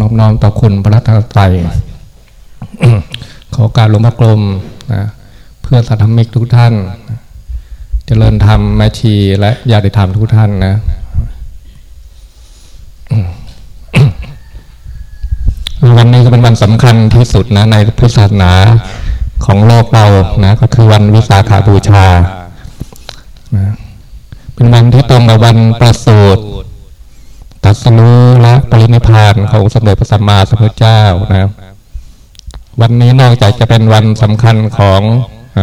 น้อมน้อมต่อคุณพระรัตนตรขอการหลวงพ่อกลมนะเพื่อสัตธรรมิกทุกท่านเจริญธรรมแม่ชีและญาติธรรมทุกท่านนะวันนี้ก็เป็นวันสำคัญที่สุดนะ ในพุทธศาสนาของโลกเรานะ ก็คือวันวิสาขาบูชานะเป็นวันที่ตรงกับวันประสูติ ตัดสรู้และปรินิพานของสมเด็จพระสัมมาสัมพุทธเจ้านะวันนี้นอกจากจะเป็นวันสำคัญของอ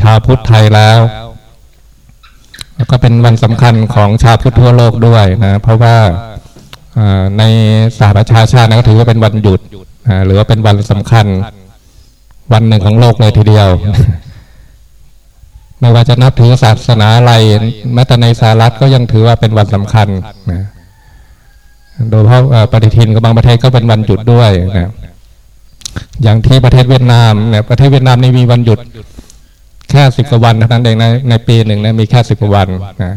ชาวพุทธไทยแล้ว แล้วก็เป็นวันสำคัญของชาวพุทธทั่วโลกด้วยนะเพราะว่าในสหประชาชาติก็ถือว่าเป็นวันหยุดหรือว่าเป็นวันสำคัญ วันหนึ่งของโลกเลยทีเดียวไม่ว่าจะนับถือศาสนาอะไรแม้แต่ในสหรัฐก็ยังถือว่าเป็นวันสำคัญนะ โดยเพราะปฏิทินกับบางประเทศก็เป็นวันหยุดด้วยนะอย่างที่ประเทศเวียดนามเนี่ยประเทศเวียดนามนี่มีวันหยุด แค่สิบกว่าวันเท่านั้นเองในในปีหนึ่งนะมีแค่สิบกว่าวันนะ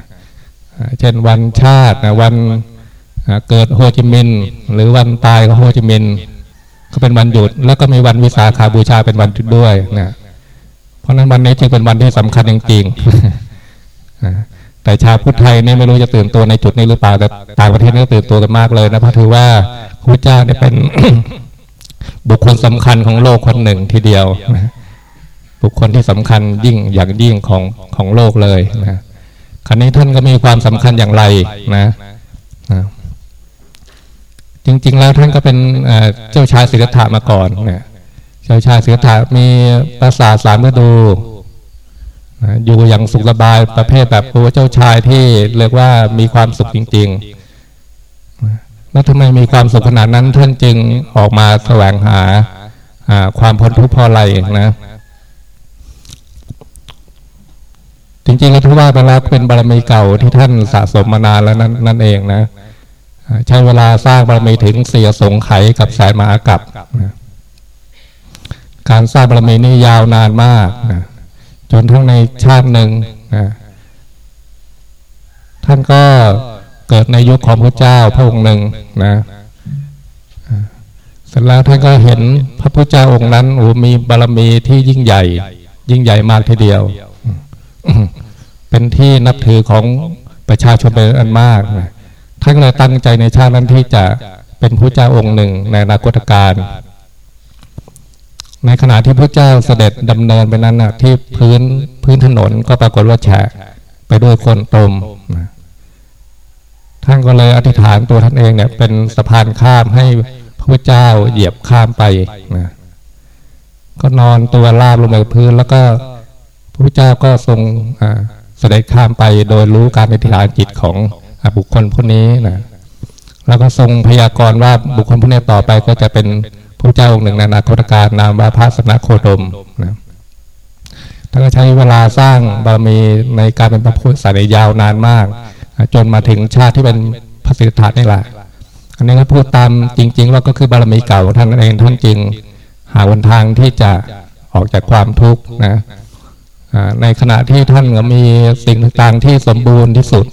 เช่นวันชาตินะวันเกิดโฮจิมินห์หรือวันตายของโฮจิมินห์ก็เป็นวันหยุด แล้วก็มีวันวิสาขาบูชาเป็นวันหยุดด้วยนะเพราะนั้นวันนี้จึงเป็นวันที่สำคัญจริงๆ แต่ชาวพุทธไทยนี่ไม่รู้จะตื่นตัวในจุดนี้หรือเปล่าแต่ต่างประเทศนี่ตื่นตัวกันมากเลยนะเพราะถือว่าพระเจ้าเนี่ยเป็นบุคคลสำคัญของโลกคนหนึ่งทีเดียวนะบุคคลที่สำคัญยิ่งอย่างยิ่งของของโลกเลยนะครั้นี้ท่านก็มีความสำคัญอย่างไรนะนะจริง ๆ แล้วท่านก็เป็นเจ้าชายสิทธัตถะมาก่อนเนี่ยเจ้าชายสิทธัตถะมีปราสาทสามฤดู อยู่อย่างสุขสบายประเภทแบบพระเจ้าชายที่เรียกว่ามีความสุขจริงๆแล้วทำไมมีความสุขขนาดนั้นท่านจึงออกมาแสวงหาความพ้นทุกข์พอไรนะจริงๆแล้วถือว่าไปแล้วเป็นบารมีเก่าที่ท่านสะสมมานานแล้วนั่นนั่นเองนะใช้เวลาสร้างบารมีถึงเสียสงไขกับสายมาอากับนะการสร้างบารมีนี่ยาวนานมากนะ จนทั้งในชาติหนึ่งนะท่านก็เกิดในยุคของพระเจ้าพระองค์หนึ่งนะสร็จแล้วท่านก็เห็นพระพุทธเจ้าองค์นั้นโอ้มีบารมีที่ยิ่งใหญ่ ยิ่งใหญ่มากทีเดียว เป็นที่นับถือของประชาชนเป็นอันมากท่านเลยตั้งใจในชาตินั้นที่จะเป็นพระเจ้าองค์หนึ่งในอนาคตการ ในขณะที่พระเจ้าเสด็จดำเนินไปนั้นนะที่พื้นพื้นถนนก็ปรากฏว่าแฉะไปด้วยคนตมนะท่านก็เลยอธิษฐานตัวท่านเองเนี่ย เป็นสะพานข้ามให้พระเจ้าเหยียบข้ามไปนะก็นอนตัวราบลงไปพื้น แล้วก็พระเจ้าก็ทรงเสด็จข้ามไปโดยรู้การอธิษฐานจิตของบุคคลผู้นี้นะแล้วก็ทรงพยากรณ์ว่าบุคคลผู้นี้ต่อไปก็จะเป็น พระเจ้าองค์หนึ่งในอนาคตการนามว่าพระสนาโคดมนะท่านก็ใช้เวลาสร้างบารมีในการเป็นพระพุทธศาสนายาวนานมาก จนมาถึงชาติที่เป็นพระสิทธัตถะนี่แหละอันนี้ก็พูดตามจริง ๆ ว่าก็คือบารมีเก่าท่านเองท่านจริง หาวันทางที่จะออกจากความทุกข์นะในขณะที่ท่านก็มีสิ่งต่างๆที่สมบูรณ์ที่สุด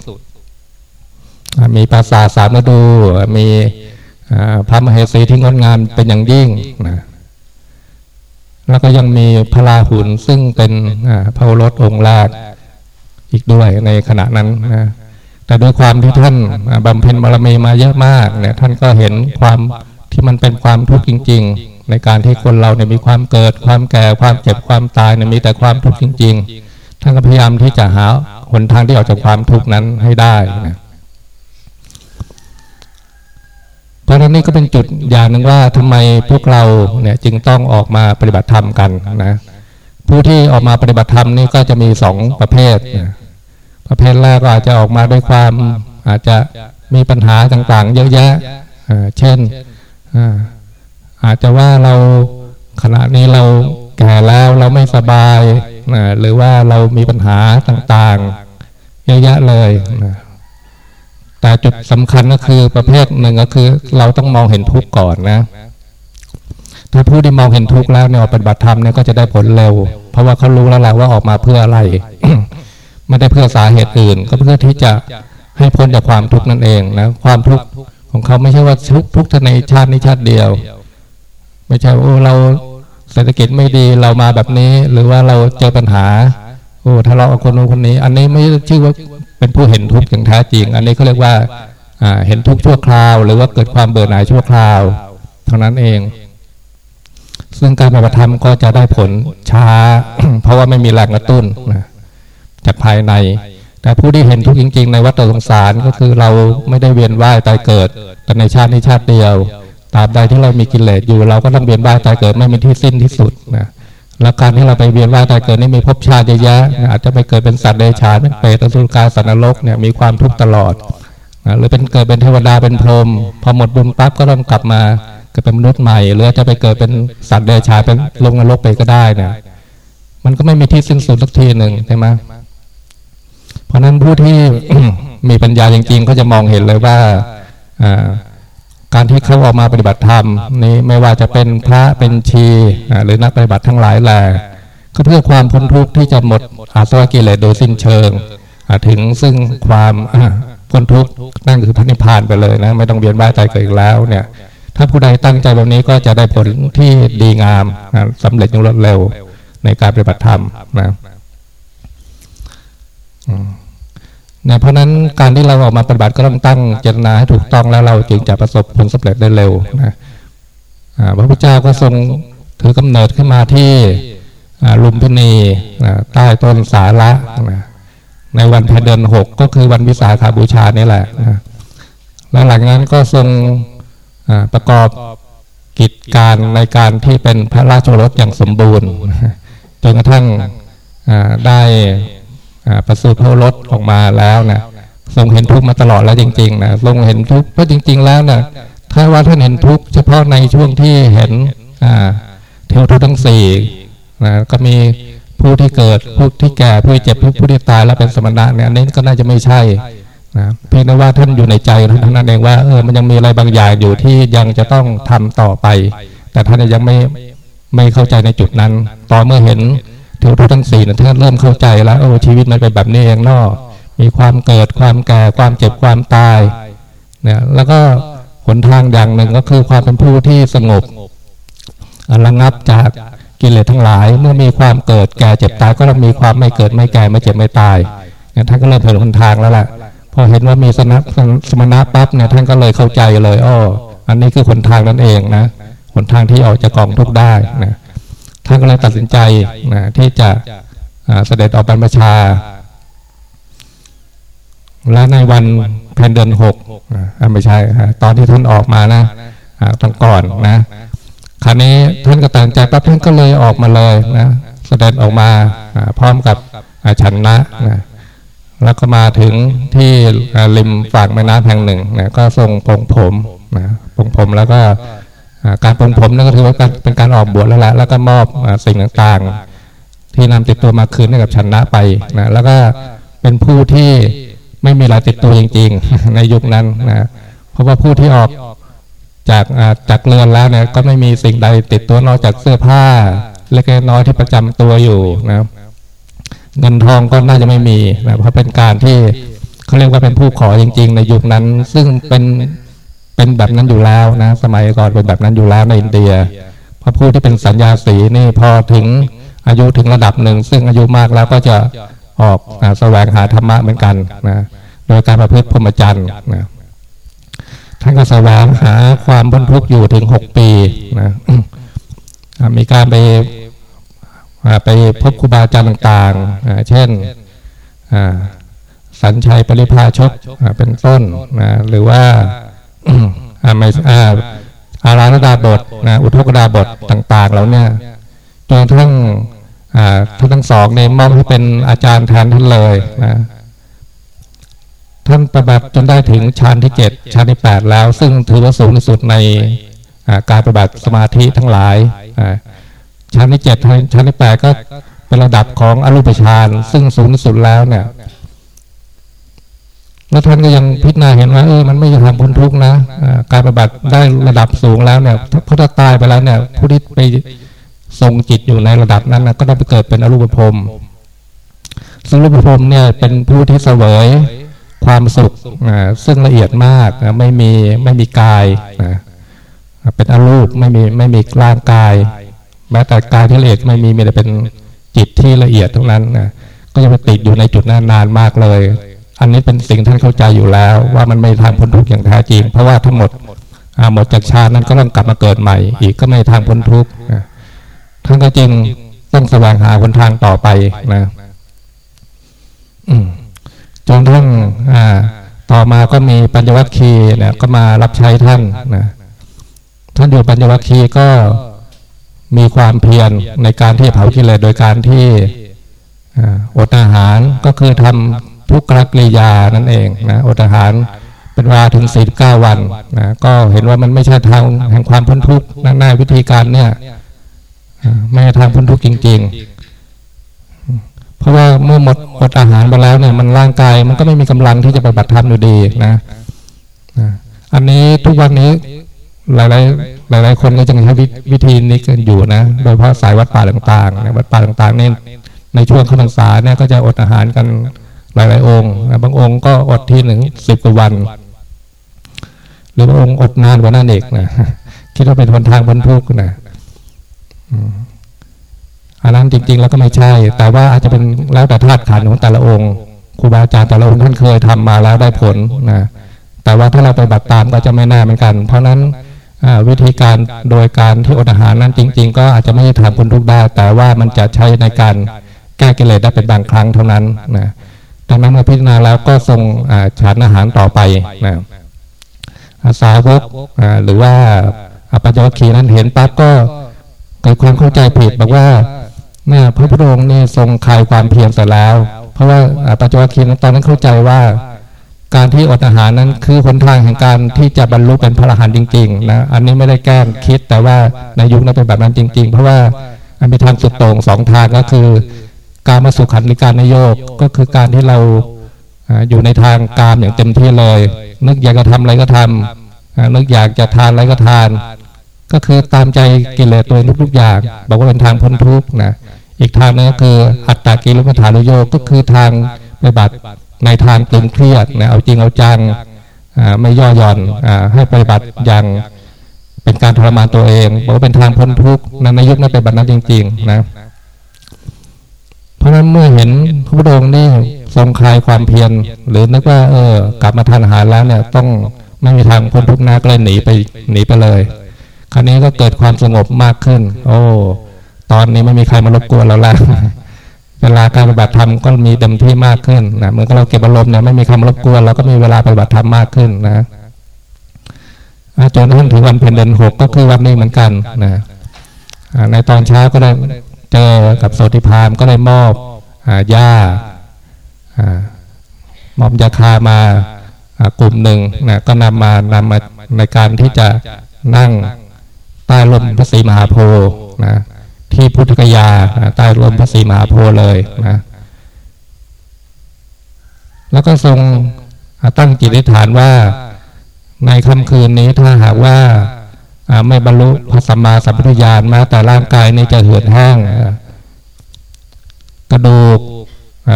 มีภาษาสามฤดู มี พระมเหสีที่งดงามเป็นอย่างยิ่งนะแล้วก็ยังมีพระราหุลซึ่งเป็นพระรถองค์แรกอีกด้วยในขณะนั้นนะแต่ด้วยความที่ท่านบำเพ็ญบารมีมาเยอะมากเนี่ยท่านก็เห็นความที่มันเป็นความทุกข์จริง ๆ ในการที่คนเราเนี่ยมีความเกิด ความแก่ความเจ็บความตายเนี่ยมีแต่ความทุกข์จริง ๆ ท่านก็พยายามที่จะหาหนทางที่ออกจากความทุกข์นั้นให้ได้นะ เพราะนั้นนี่ก็เป็นจุดอย่างหนึ่งว่าทำไมพวกเราเนี่ยจึงต้องออกมาปฏิบัติธรรมกันนะผู้ที่ออกมาปฏิบัติธรรมนี่ก็จะมีสองประเภทประเภทแรกก็อาจจะออกมาด้วยความอาจจะมีปัญหาต่างๆ เยอะแยะเช่นอาจจะว่าเราขณะนี้เราแก่แล้วเราไม่สบาย หรือว่าเรามีปัญหาต่างๆ เยอะแยะเลย แต่จุดสำคัญก็คือประเภทหนึ่งก็คือ เราต้องมองเห็นทุกข์ก่อนนะถ้าผู้ที่มองเห็นทุกข์แล้วเนี่ยปฏิบัติธรรมเนี่ยก็จะได้ผลเร็ว เพราะว่าเขารู้แล้วแหละว่าออกมาเพื่ออะไรไม่ได้เพื่อสาเหตุอื่น ก็เพื่อที่จะให้พ้นจากความทุกข์นั่นเองนะความทุกข์ของของเขาไม่ใช่ว่าทุกทุกทในชาตินี้ชาติเดียว ไม่ใช่ว่าเราเศรษฐกิจไม่ดีเรามาแบบนี้ หรือว่าเราเจอปัญหาโอ้ทะเลาะกับคนนู้นคนนี้ อันนี้ไม่ชื่อว่า เป็นผู้เห็นทุกข์อย่างแท้จริง อันนี้เขาเรียกว่าเห็นทุกข์ชั่วคราว หรือว่าเกิดความเบื่อหน่ายชั่วคราวเท่านั้นเอง ซึ่งการปฏิบัติธรรมก็จะได้ผลช้า เพราะว่าไม่มีแรงกระตุ้นนะจากภายใน แต่ผู้ที่เห็นทุกข์จริง ๆ ในวัฏสงสารก็คือเราไม่ได้เวียนว่ายตายเกิด แต่ในชาตินี้ชาติเดียวตราบใดที่เรามีกิเลสอยู่ เราก็ต้องเวียนว่ายตายเกิดไม่มีที่สิ้นที่สุดนะ แล้วการที่เราไปเวียนว่ายตายเกิดนี่มีภพชาติเยอะแยะอาจจะไปเกิดเป็นสัตว์เดรัจฉานเป็นเปรตอสุรกายสัตว์นรกเนี่ยมีความทุกข์ตลอดนะหรือเป็นเกิดเป็นเทวดาเป็นพรหมพอหมดบุญปั๊บก็ต้องกลับมาเกิดเป็นมนุษย์ใหม่ หรือจะไปเกิดเป็นสัตว์เดรัจฉานเป็นลงนรกไปก็ได้เนี่ยมันก็ไม่มีที่สิ้นสุดสักทีหนึ่งใช่ไหมเพราะนั้นผู้ที่มีปัญญาจริงๆก็จะมองเห็นเลยว่า การที่เขาออกมาปฏิบัติธรรมนี้ไม่ว่าจะเป็นพระเป็นชีหรือนักปฏิบัติทั้งหลายแหละก็เพื่อความพ้นทุกข์ที่จะหมดอาสวะกิเลสโดยสิ้นเชิงถึงซึ่งความพ้นทุกข์นั่นคือพระนิพพานไปเลยนะไม่ต้องเวียนว่ายตายเกิดอีกแล้วเนี่ย ถ้าผู้ใดตั้งใจแบบนี้ก็จะได้ผลที่ดีงามสำเร็จอย่างรวดเร็วในการปฏิบัติธรรมนะ นะเพราะนั้นการที่เราออกมาปฏิบัติก็ต้องตั้งเจตนาให้ถูกต้องแล้วเราจึงจะประสบผลสำเร็จได้เร็วนะพระพุทธเจ้าก็ทรงถือกำเนิดขึ้นมาที่ลุมพินีใต้ต้นสาระในวันเพ็ญเดือนหกก็คือวันวิสาขาบูชานี่แหละแล้วหลังนั้นก็ทรงประกอบกิจการในการที่เป็นพระราชโอรสอย่างสมบูรณ์จนกระทั่งได้ ประสูติพระรถออกมาแล้วนะทรงเห็นทุกข์มาตลอดแล้วจริงๆนะทรงเห็นทุกข์เพราะจริง ๆ แล้วนะถ้าว่าท่านเห็นทุกข์เฉพาะในช่วงที่เห็นเทวทุกข์ทั้งสี่นะก็มีผู้ที่เกิดผู้ที่แก่ผู้ที่เจ็บผู้ที่ตายแล้วเป็นสมณะเนี่ยอันนี้ก็น่าจะไม่ใช่นะเพียงแต่ว่าท่านอยู่ในใจท่านนั้นเองว่าเออมันยังมีอะไรบางอย่างอยู่ที่ยังจะต้องทำต่อไป แต่ท่านยังไม่ไม่เข้าใจในจุดนั้น ต่อเมื่อเห็น เทวทูทั้งสี่นะท่านเริ่มเข้าใจแล้วโอ้ชีวิตมันเป็นแบบนี้เองนอกมีความเกิดความแก่ความเจ็บความตายเนี่ยแล้วก็หนทางอย่างหนึ่งก็คือความเป็นผู้ที่สงบระงับจากกิเลสทั้งหลาย เมื่อมีความเกิดแก่เจ็บตายก็ต้องมีความไม่เกิดไม่แก่ไม่เจ็บไม่ตายเนี่ยท่านก็เริ่มเห็นหนทางแล้วแหละพอเห็นว่ามีสนะสมณะปั๊บเนี่ยท่านก็เลยเข้าใจเลยอ้ออันนี้คือหนทางนั่นเองนะหนทางที่ออกจากกองทุกได้นะ ท่านก็เลยตัดสินใจนะที่จะเสด็จออกบรรพชา และในวันแผ่นเดือนหกไม่ใช่ตอนที่ท่านออกมานะตั้งก่อนนะคราวนี้ท่านก็ตัดใจปั๊บท่านก็เลยออกมาเลยนะเสด็จออกมาพร้อมกับชันนะนะแล้วก็มาถึงที่ริมฝั่งแม่น้ำแห่งหนึ่งนะก็ทรงปงผมนะปงผมแล้วก็ การปรงผมนั่นก็ถือว่าเป็นการออกบวชแล้วแหละแล้วก็มอบสิ่งต่างๆ ที่นำติดตัวมาคืนให้กับชนะไปนะแล้วก็เป็นผู้ที่ไม่มีอะไรติดตัวจริง ๆ ในยุคนั้นนะเพราะว่าผู้ที่ออกจากจากเรือนแล้วเนี่ยก็ไม่มีสิ่งใดติดตัวนอกจากเสื้อผ้าเล็กน้อยที่ประจำตัวอยู่นะเงินทองก็น่าจะไม่มีนะเพราะเป็นการที่เขาเรียกว่าเป็นผู้ขอจริง ๆ ในยุคนั้น ซึ่งเป็น เป็นแบบนั้นอยู่แล้วนะ สมัยก่อนเป็นแบบนั้นอยู่แล้วในอินเดียพระผู้ที่เป็นสัญญาสีนี่พอถึงอายุถึงระดับหนึ่ง ซึ่งอายุมากแล้วก็จะออกแสวงหาธรรมะเหมือนกันนะโดยการประพฤติพรหมจรรย์นะท่านก็แสวงหาความบรรทุกอยู่ถึงหกปีนะมีการไปไปพบครูบาอาจารย์ต่างๆ เช่นสัญชัยปริพาชกเป็นต้นนะหรือว่า ไม่อาราธดาบทนะอุทกดาบทต่างๆ แล้วเนี่ยจนทั้งท่านทั้งสองเนี่ยมอบให้เป็นอาจารย์แทนท่านเลยนะท่านประบัติจนได้ถึงชั้นที่เจ็ดชั้นที่แปดแล้ว ซึ่งถือว่าสูงที่สุดในการปฏิบัติสมาธิทั้งหลายชั้นที่เจ็ดชั้นที่แปดก็เป็นระดับของอรูปฌานซึ่งสูงที่สุดแล้วเนี่ย แล้วท่านก็ยังพิจารณาเห็นว่าเออมันไม่จะทำพ้นทุกข์นะการปฏิบัติได้ระดับสูงแล้วเนี่ยพอถ้าตายไปแล้วเนี่ยผู้ที่ไปทรงจิตอยู่ในระดับนั้นนะก็ได้ไปเกิดเป็นอรูปภพซึ่งรูปภพเนี่ยเป็นผู้ที่เสวยความสุขซึ่งละเอียดมากไม่มีไม่มีกายเป็นอรูปไม่มีไม่มีร่างกายแม้แต่กายที่ละเอียดไม่มีมีแต่เป็นจิตที่ละเอียดตรงนั้นนะก็จะไปติดอยู่ในจุดนั้นนานมากเลย อันนี้เป็นสิ่งท่านเข้าใจอยู่แล้ว ว่ามันไม่ทางพ้นทุกข์อย่างแท้จริง เพราะว่าทั้งหมดหมดจากชาตินั้นก็ต้องกลับมาเกิดใหม่ อีกก็ไม่ทางพ้นทุกข์ท่านก็จริงต้องแสวงหาคนทางต่อไปนะจนทั้งต่อมาก็มีปัญญวัคคีเนี่ยก็มารับใช้ท่านนะท่านอยู่ปัญญวัคคีก็มีความเพียรในการที่เผากิเลสโดยการที่อดอาหารก็คือทำ ทุกขกริยานั่นเองนะอดอาหารเป็นเวลาถึงสี่เก้าวันนะก็เห็นว่ามันไม่ใช่ทางแห่งความพ้นทุกข์นั่นวิธีการเนี่ยไม่ใช่ทางพ้นทุกข์จริง ๆ เพราะว่าเมื่อหมดอดอาหารไปแล้วเนี่ย มันร่างกายมันก็ไม่มีกำลังที่จะปฏิบัติธรรมอยู่ดีนะอันนี้ทุกวันนี้หลายๆหลายๆคนก็จะใช้วิธีนี้กันอยู่นะ โดยเฉพาะสายวัดป่าต่างๆวัดป่าต่างๆนี่ในช่วงข้าพรรษาเนี่ยก็จะอดอาหารกัน หลาย ๆ องค์บางองค์ก็อดทีหนึ่งสิบกว่าวัน หรือบางองค์อดนานกว่านั้นเองนะคิดว่าเป็นทนทางบรรทุกนะอันนั้นจริง ๆ แล้วก็ไม่ใช่ แต่ว่าอาจจะเป็นแล้วแต่ธาตุขันของแต่ละองค์ครูบาอาจารย์แต่ละองค์ท่านเคยทำมาแล้วได้ผลนะแต่ว่าถ้าเราไปบัตรตามก็จะไม่แน่เหมือนกัน เพราะนั้นวิธีการโดยการที่อดอาหารนั้นจริง ๆ ก็อาจจะไม่ใช่ทำคนทุกได้ แต่ว่ามันจะใช้ในการแก้กิเลสได้เป็นบางครั้งเท่านั้นนะ ดังนั้นเมื่อพิจารณาแล้วก็ทรงฉันอาหารต่อไปนะสาวกหรือว่าอปัญจวัคคีย์นั้นเห็นปั๊บก็เกิดความเข้าใจผิดบอกว่าเนี่ยพระพุทธองค์นี่ทรงคลายความเพียรเสร็จแล้ว เพราะว่าอปัญจวัคคีย์นั้นตอนนั้นเข้าใจว่าการที่อดอาหารนั้นคือหนทางแห่งการที่จะบรรลุเป็นพระอรหันต์จริงๆนะอันนี้ไม่ได้แกล้งคิดแต่ว่าในยุคนั้นเป็นแบบนั้นจริง ๆ เพราะว่ามันมีทางสุดโต่งสองทางก็คือ การมาสุขันธิการนโยกก็คือการที่เราอยู่ในทางการอย่างเต็มที่เลย นึกอยากจะทำอะไรก็ทำนึกอยากจะทานอะไรก็ทาน ก็คือตามใจกิเลสตัวทุกๆอย่างบอกว่าเป็นทางพ้นทุกข์นะอีกทางนึงก็คืออัตตากิลมัฐานโยกก็คือทางปฏิบัติในทางตึงเครียดนะเอาจริงเอาจังไม่ย่อหย่อนให้ปฏิบัติอย่างเป็นการทรมานตัวเองบอกว่าเป็นทางพ้นทุกข์ในยุคนั้นเป็นแบบนั้นจริงๆนะเพ ราะฉะนั้นเมื่อเห็นพระพุทธองค์นี่ทรงคลายความเพียรหรือนึกว่าเออกลับมาทานอาหารแล้วเนี่ยต้องไม่มีทางพ้นทุกข์นาก็เลยหนีไปหนีไปเลย คราวนี้ก็เกิดความสงบมากขึ้น โอ้ตอนนี้ไม่มีใครมารบกวนเราล้วเวลาการปฏิบัติธรรมก็มีเต็มที่มากขึ้นนะเหมือนกับเราเก็บอารมณ์เนี่ยไม่มีคำรบกวนเราก็มีเวลาปฏิบัติธรรมมากขึ้นนะจนถึงถึงวันเพ็ญเดือนหกก็คือวันนี้เหมือนกันนะในตอนเช้าก็ได้ เจอกับโสติพามก็เลยมอบหญ้ามอบยาคามากลุ่มหนึ่งนะก็นำมานำมาในการที่จะนั่งใต้ลมพระศรีมหาโพธิ์นะที่พุทธกยาใต้ลมพระศรีมหาโพธิ์เลยนะแล้วก็ทรงตั้งจิตอธิษฐานว่าในค่ำคืนนี้ถ้าหากว่า ไม่บรรลุพระสัมมาสัมพุทธญาณมาแต่ร่างกายนี้จะเหือดแห้งกระดูก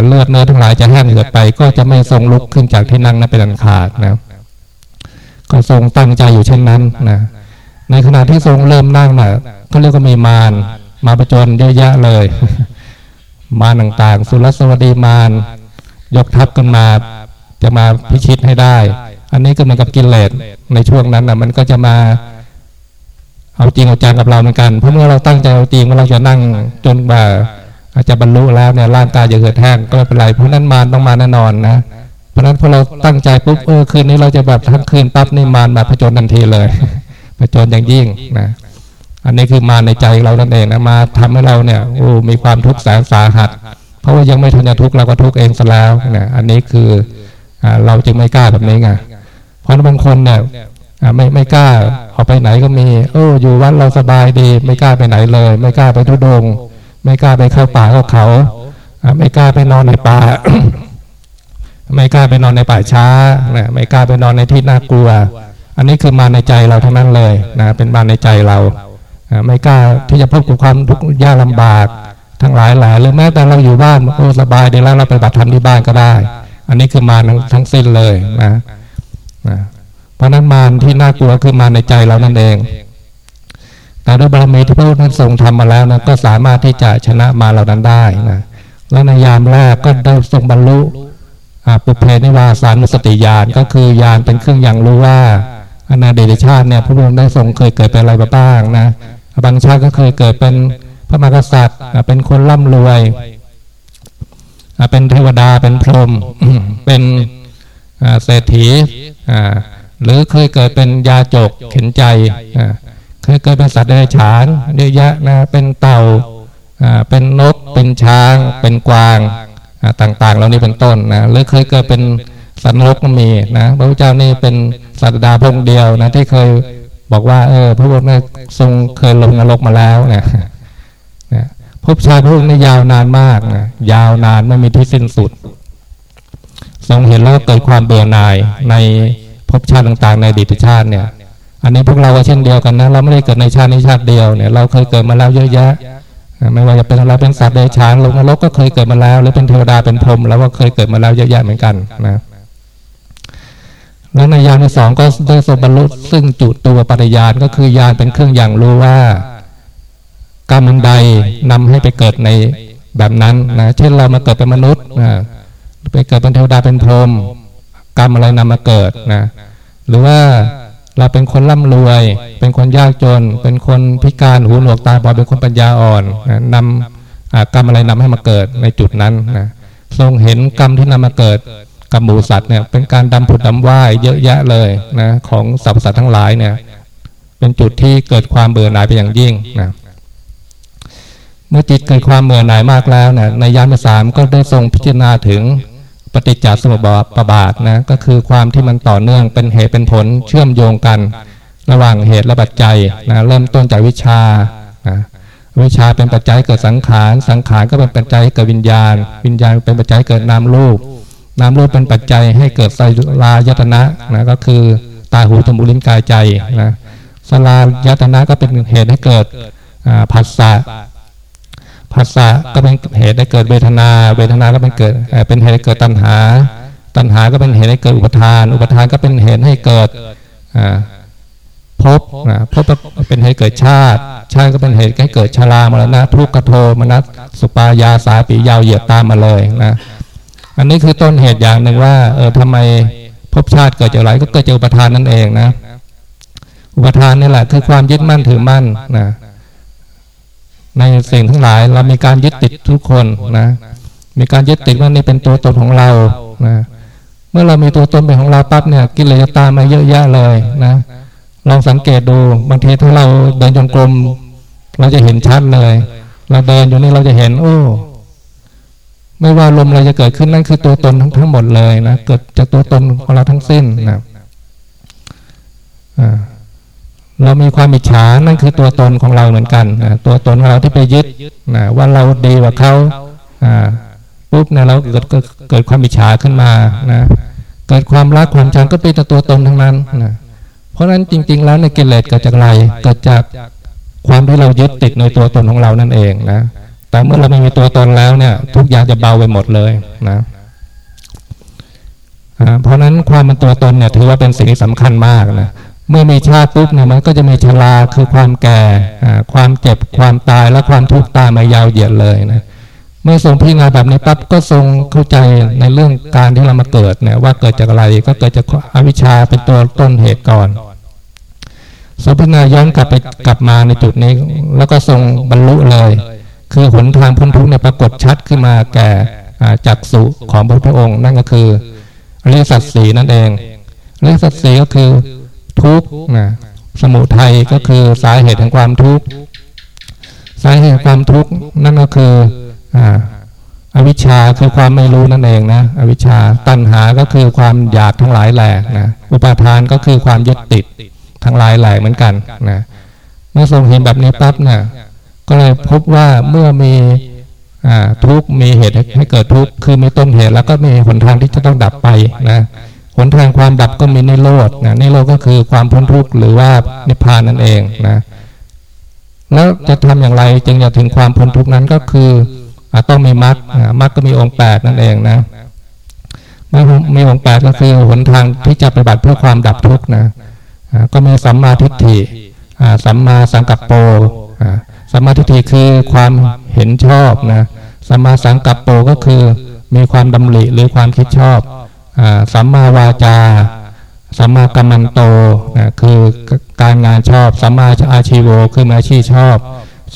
เลือดเนื้อทั้งหลายจะแห้งเหือดไป ก็จะไม่ทรงลุกขึ้นจากที่นั่งนั้นเป็นอันขาดนะก็ทรงตั้งใจอยู่เช่นนั้นนะในขณะที่ทรงเริ่มนั่งนะ่ะก็เรียกว่ามีมารมาประจนเยอะแยะเลย มารต่างๆ สุรสวัสดีมารยกทัพกันมาจะมาพิชิตให้ได้ อันนี้ก็เหมือนกับกิเลสในช่วงนั้นนะมันก็จะมา เอาจริงเอาจังกับเราเหมือนกันเพราะเมื่อเราตั้งใจเอาจริงว่าเราจะนั่งจนว่าอาจจะบรรลุแล้วเนี่ยร่างกายจะเกิดแห้งก็ไม่เป็นไรเพราะนั้นมารต้องมาแน่นอนนะเพราะนั้นพอเราตั้งใจปุ๊บเออคืนนี้เราจะแบบทั้งคืนปั๊บนี่มารมาผจญทันทีเลยผจญอย่างยิ่งนะอันนี้คือมาในใจเรานั่นเองนะมาทำให้เราเนี่ยโอ้มีความทุกข์แสนสาหัส เพราะว่ายังไม่ทันจะทุกข์เราก็ทุกข์เองซะแล้วนะอันนี้คือเราจึงไม่กล้าแบบนี้ไงเพราะบางคนเนี่ย ไม่ไม่กล้าออกไปไหนก็มีเอออยู่วัดเราสบายดี ไม่กล้าไปไหนเลย ไม่กล้าไปทุดง ไม่กล้าไปเข้าป่าเข้าเขาไม่กล้าไปนอนในป่า ไม่กล้าไปนอนในป่าช้านะไม่กล้าไปนอนในที่น่ากลัว อันนี้คือมาในใจเราทั้งนั้นเลยนะเป็นมาในใจเราไม่กล้าที่จะพบกับความทุกข์ยากลาบาก ทั้งหลายหล่หรือแม้แต่เราอยู่บ้านโอ้สบายดีแล้วเราไปบัตรธรรมที่บ้านก็ได้ อันนี้คือมาทั้งสิ้นเลยนะนะ ราะนั้นมารที่น่ากลัวคือมารในใจเรานั่นเอง แต่ด้วยบารมีที่พระพุทธท่านทรงทำมาแล้วนะก็สามารถที่จะชนะมารเหล่านั้นได้นะและในยามแรกก็ได้ทรงบรรลุปุเพนิวาสานุสติญาณก็คือญาณเป็นเครื่องยังรู้ว่าอนาเดชชาติเนี่ยพระองค์ได้ทรงเคยเกิดเป็นอะไรบ้างนะบางชาติก็เคยเกิดเป็นพระมหากษัตริย์เป็นคนร่ำรวยเป็นเทวดาเป็นพรหมเป็นเศรษฐี หรือเคยเกิดเป็นยาจกเข็นใจเคยเกิดเป็นสัตว์เดรัจฉานเยอะแยะนะเป็นเต่าเป็นนก เป็นช้าง เป็นกวางต่างๆ เหล่านี้เป็นต้นนะหรือเคยเกิดเป็นสัตว์นรกก็มีนะพระพุทธเจ้านี่เป็นสัตว์ดาพงเดียวนะที่เคยบอกว่าเออพระพุทธเจ้าทรงเคยลงนรกมาแล้วเนี่ยภพชาติพระองค์นี่ยาวนานมากนะยาวนานไม่มีที่สิ้นสุด ทรงเห็นแล้วเกิดความเบื่อหน่ายใน ภพชาติต่างๆ ในอดีตชาติเนี่ย อันนี้พวกเราก็เช่นเดียวกันนะ เราไม่ได้เกิดในชาตินี้ชาติเดียวเนี่ย เราเคยเกิดมาแล้วเยอะแยะ ไม่ว่าจะเป็นเราเป็นสัตว์เดรัจฉานลงนรกก็เคยเกิดมาแล้ว หรือเป็นเทวดาเป็นพรหมแล้วก็เคยเกิดมาแล้วเยอะแยะเหมือนกันนะแล้วในยานที่สองก็ได้สมบรรลุซึ่งจุดตัวปริยานก็คือยานเป็นเครื่องอย่างรู้ว่ากรรมใดนำให้ไปเกิดในแบบนั้นนะ เช่นเรามาเกิดเป็นมนุษย์นะไปเกิดเป็นเทวดาเป็นพรหม กรรมอะไรนำมาเกิดนะหรือว่าเราเป็นคนร่ำรวย เป็นคนยากจน เป็นคนพิการหูหนวกตาบอดเป็นคนปัญญาอ่อนนะนำกรรมอะไรนำให้มาเกิดในจุดนั้นนะทรงเห็นกรรมที่นำมาเกิดกับหมูสัตว์เนี่ยเป็นการดำผุดดำว่ายเยอะแยะเลยนะของสรรพสัตว์ทั้งหลายเนี่ยเป็นจุดที่เกิดความเบื่อหน่ายไปอย่างยิ่งนะเมื่อจิตเกิดความเบื่อหน่ายมากแล้วเนี่ยในยานสามก็ได้ทรงพิจารณาถึง ปฏิจจสมุปบาทนะก็คือความที่มันต่อเนื่องเป็นเหตุเป็นผลเชื่อมโยงกัน ระหว่างเหตุและปัจจัยนะเริ่มต้นจากวิชานะวิชาเป็นปัจจัยเกิดสังขาร สังขารก็เป็นปัจจัยเกิดวิญญาณ วิญญาณเป็นปัจจัยเกิดนามรูปนามรูปเป็นปัจจัยให้เกิดสลายตนะนะก็คือตาหูจมูกลิ้นกายใจนะสลายตนะก็เป็นเหตุให้เกิดผัสสะ ผัสสะก็เป็นเหตุให้เกิดเวทนา เวทนาก็เป็นเกิดเป็นเหตุให้เกิดตัณหา ตัณหาก็เป็นเหตุให้เกิดอุปทาน อุปทานก็เป็นเหตุให้เกิดภพภพเป็นเหตุเกิดชาติ ชาติก็เป็นเหตุให้เกิดชรามรณะทุกขโทมนัสสุปายาสาปียาวเหยียดตามมาเลยนะอันนี้คือต้นเหตุอย่างหนึ่งว่าเออทำไมภพชาติเกิดจากอะไรก็เกิดจากอุปทานนั่นเองนะ อุปทานนี่แหละคือความยึดมั่นถือมั่นนะ ในสิ่งทั้งหลายเรามีการยึดติดทุกคนนะ มีการยึดติดว่านี่เป็นตัวตนของเรานะเมื่อเรามีตัวตนเป็นของเราปั๊บเนี่ยกิเลสจะตามมาเยอะแยะเลยนะลองสังเกตดูบางทีถ้าเราเดินจงกรมเราจะเห็นชัดเลย เราเดินอยู่นี่เราจะเห็น โอ้ ไม่ว่าลมอะไรจะเกิดขึ้นนั่นคือตัวตนทั้งทั้งหมดเลยนะเกิดจากตัวตนของเราทั้งสิ้นนะ เรามีความอิจฉานั่นคือตัวตนของเราเหมือนกันนะตัวตนของเราที่ไปยึดนะว่าเราดีกว่าเขาปุ๊บนี่ยเราเกิดเกิดความอิจฉาขึ้นมานะเกิดความรักความชังก็เป็นตัวตนทั้งนั้นนะเพราะฉะนั้นจริง ๆ แล้วในกิเลสเกิดจากอะไรเกิดจากความที่เรายึดติดในตัวตนของเรานั่นเองนะแต่เมื่อเราไม่มีตัวตนแล้วเนี่ย ทุกอย่างจะเบาไปหมดเลยนะเพราะนั้นความเป็นตัวตนเนี่ยถือว่าเป็นสิ่งที่สำคัญมากนะ เมื่อมีชาติปุ๊บเนี่ยมันก็จะมีชราคือความแก่ความเจ็บความตายและความทุกข์ตามมายาวเหยียดเลยนะเมื่อทรงพิจารณาแบบนี้ปั๊บก็ทรงเข้าใจในเรื่องการที่เรามาเกิดเนี่ยว่าเกิดจากอะไรก็เกิดจากอวิชชาเป็นตัวต้นเหตุก่อนทรงพิจารณาย้อนกลับไปกลับมาในจุดนี้ แล้วก็ทรงบรรลุเลย คือหนทางพ้นทุกข์เนี่ยปรากฏชัดขึ้นมาแก่จักสุของพระพุทธองค์ นั่นก็คืออริยสัจสีนั่นเองอริยสัจสีก็คือ ทุกข์นะสมุทัยก็คือสาเหตุแห่งความทุกข์สาเหตุความทุกข์นั่นก็คืออวิชชาคือความไม่รู้นั่นเองนะอวิชชาตัณหาก็คือความอยากทั้งหลายแหล่นะอุปาทานก็คือความยึดติดทั้งหลายแหล่เหมือนกันนะเมื่อทรงเห็นแบบนี้ปั๊บนะก็เลยพบว่าเมื่อมีทุกมีเหตุให้เกิดทุกข์คือมีต้นเหตุแล้วก็มีหนทางที่จะต้องดับไปนะ หนทางความดับก็มีในโลดนะในโลดก็คือความพ้นทุกข์หรือว่านิพพานนั่นเองนะแล้วจะทำอย่างไรจึงจะถึงความพ้นทุกข์นั้นก็คือต้องมีมรรคมรรคก็มีองค์แปดนั่นเองนะมีองค์แปดก็คือหนทางที่จะปฏิบัติเพื่อความดับทุกข์นะก็มีสัมมาทิฏฐิสัมมาสังกัปโปสัมมาทิฏฐิคือความเห็นชอบนะสัมมาสังกัปโปก็คือมีความดำริหรือความคิดชอบ สัมมาวาจา สัมมากัมมันโตนะคือการงานชอบ สัมมาอาชีโวคืออาชีพชอบ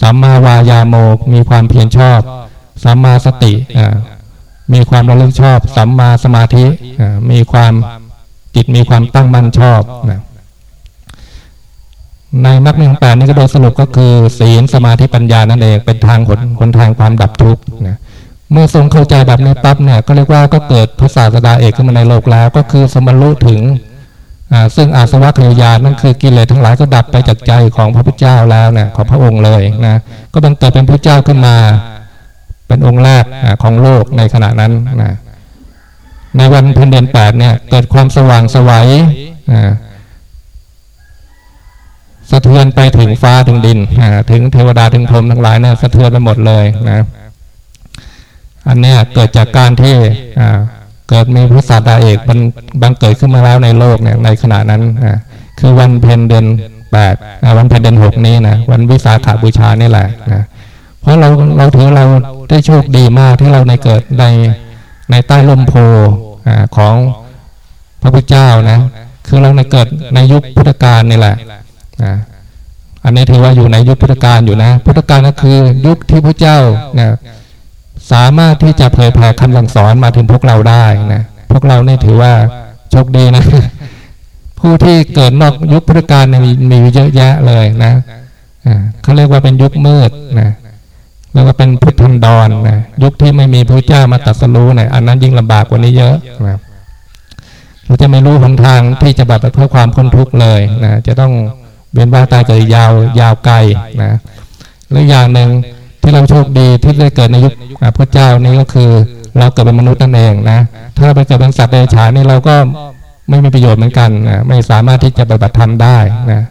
สัมมาวายาโมมีความเพียรชอบ สัมมาสติมีความระลึกชอบ สัมมาสมาธิมีความจิตมีความตั้งมั่นชอบนะในมรรคมีองแปดนี้ก็โดยสรุปก็คือ ศีลสมาธิปัญญานั่นเองเป็นทางหนคนทางความดับทุกข์นะ เมื่อทรงเข้าใจแบบนี้ปั๊บเนี่ยก็เรียกว่าก็เกิดพระศาสดาเอกขึ้นมาในโลกแล้ว ก็คือสมรรลุถึงซึ่งอาสวะขยานนั่นคือกิเลสทั้งหลายก็ดับไปจากใจของพระพุทธเจ้าแล้วเนี่ยของพระองค์เลยนะก็บังเกิดเป็นพระเจ้าขึ้นมา เป็นองค์แรกของโลกในขณะนั้นนะในวันเพ็ญเดือนแปดเนี่ยเกิดความสว่างสวัยสะเทือนไปถึงฟ้าถึงดินถึงเทวดาถึงพรหมทั้งหลายเนี่ยสะเทือนไปหมดเลยนะ อันนี้เกิดจากการที่เกิดมีพระศาสดาเอกมันบังเกิดขึ้นมาแล้วในโลกเนี่ยในขณะนั้นคือวันเพ็ญเดือนแปดวันเพ็ญเดือนหกนี้นะวันวิสาขาบูชานี่แหละนะเพราะเราเราถือเราได้โชคดีมากที่เราในเกิดในในใต้ร่มโพของพระพุทธเจ้านะคือเราในเกิดในยุคพุทธกาลนี่แหละอันนี้ถือว่าอยู่ในยุคพุทธกาลอยู่นะ พุทธกาลก็คือยุคที่พระเจ้านี่ย สามารถที่จะเผยแผ่คำสั่งสอนมาถึงพวกเราได้นะพวกเราเนี่ยถือว่าโชคดีนะ ผู้ที่เกิดนอกยุคพุทธกาลมีมีเยอะแยะเลยนะเขาเรียกว่าเป็นยุคมืดนะแล้วก็เป็นพุทธันดรนะยุคที่ไม่มีพระเจ้ามาตรัสรู้นี่ยอันนั้นยิ่งลำบากกว่านี้เยอะนะเราจะไม่รู้หนทางที่จะบัดเพื่อความพ้นทุกข์เลยนะจะต้องเวียนว่ายตายเกิดยาวยาวไกลนะและอย่างหนึ่ง ที่เราโชคดีที่ได้เกิดในยุคพระเจ้านี้ก็คือ เราเกิดเป็นมนุษย์นั่นเองนะถ้าเราไปเกิดเป็นสัตว์เดรัจฉานนี่เราก็ไม่มีประโยชน์เหมือนกันนะไม่สามารถที่จะปฏิบัติธรรมได้นะ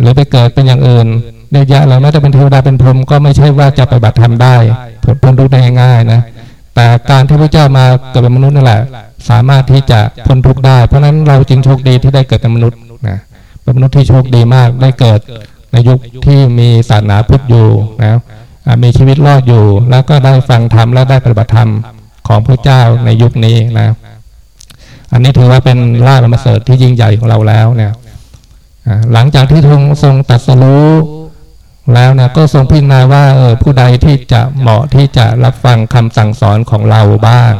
หรือไปเกิดเป็นอย่างอื่นเยอะแยะเราแม้แต่เป็นเทวดาเป็นพรหมก็ไม่ใช่ว่าจะปฏิบัติธรรมได้ผลพ้นทุกข์ได้ง่ายนะแต่การที่พระเจ้ามาเกิดเป็นมนุษย์นั่นแหละ สามารถที่จะพ้นทุกข์ได้ เพราะฉะนั้นเราจึงโชคดีที่ได้เกิดเป็นมนุษย์นะเป็นมนุษย์ที่โชคดีมากได้เกิดในยุคที่มีศาสนาพุทธอยู่นะ มีชีวิตรอดอยู่ แล้วก็ได้ฟังธรรมและได้ปฏิบัติธรรมของพระเจ้าในยุคนี้นะอันนี้ถือว่าเป็นลาภมาเสริฐที่ยิ่งใหญ่ของเราแล้วเนี่ยหลังจากที่ทรงทรงตัดสรู้แล้วนี่ยก็ทรงพิจารณาว่าเออผู้ใดที่จะเหมาะที่จะรับฟังคำสั่งสอนของเราบ้าง